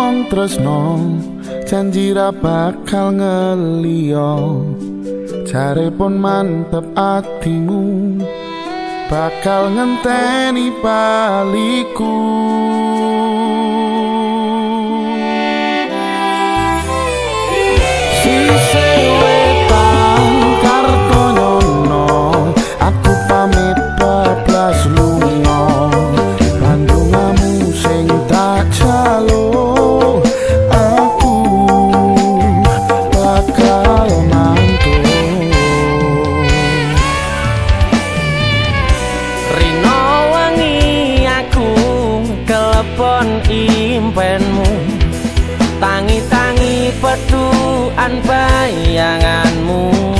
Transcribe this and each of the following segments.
ngomong tresno janji ra bakal ngeliyo jare pun mantep atimu bakal ngenteni baliku impenmu? Tangi-tangi peduan bayanganmu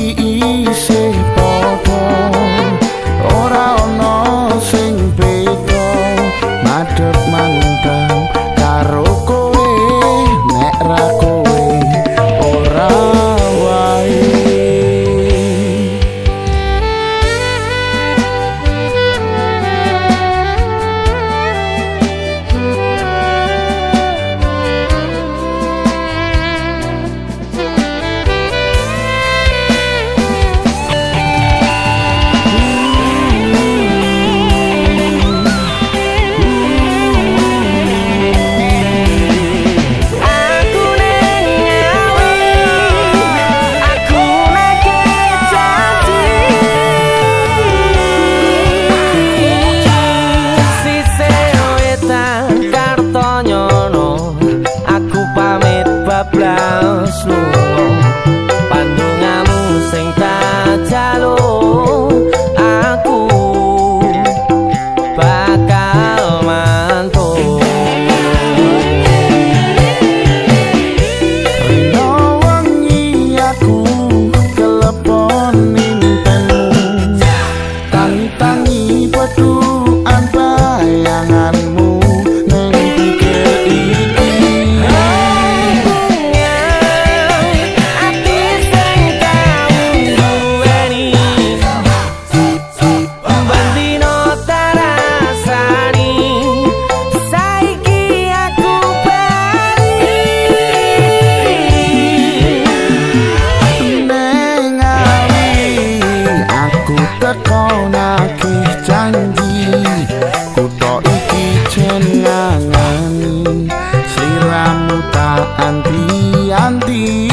anti-anti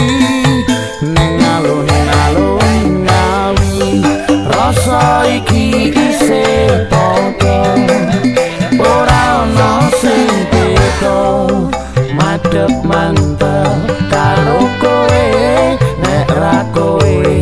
neng alun-alun ngawi. Rasa iki isih padha ora ana sing beda. Madhep mantep karo kowe nek ra kowe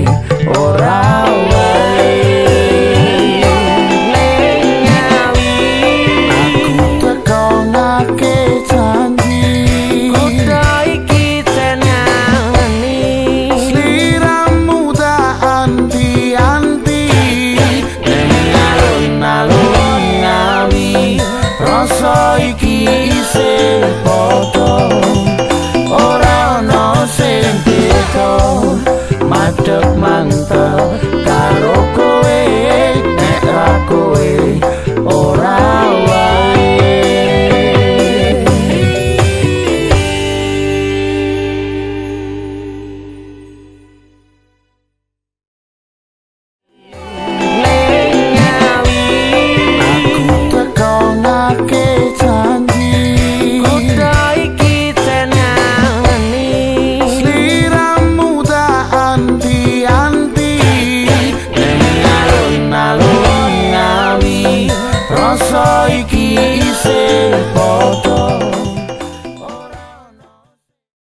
dançar e que isso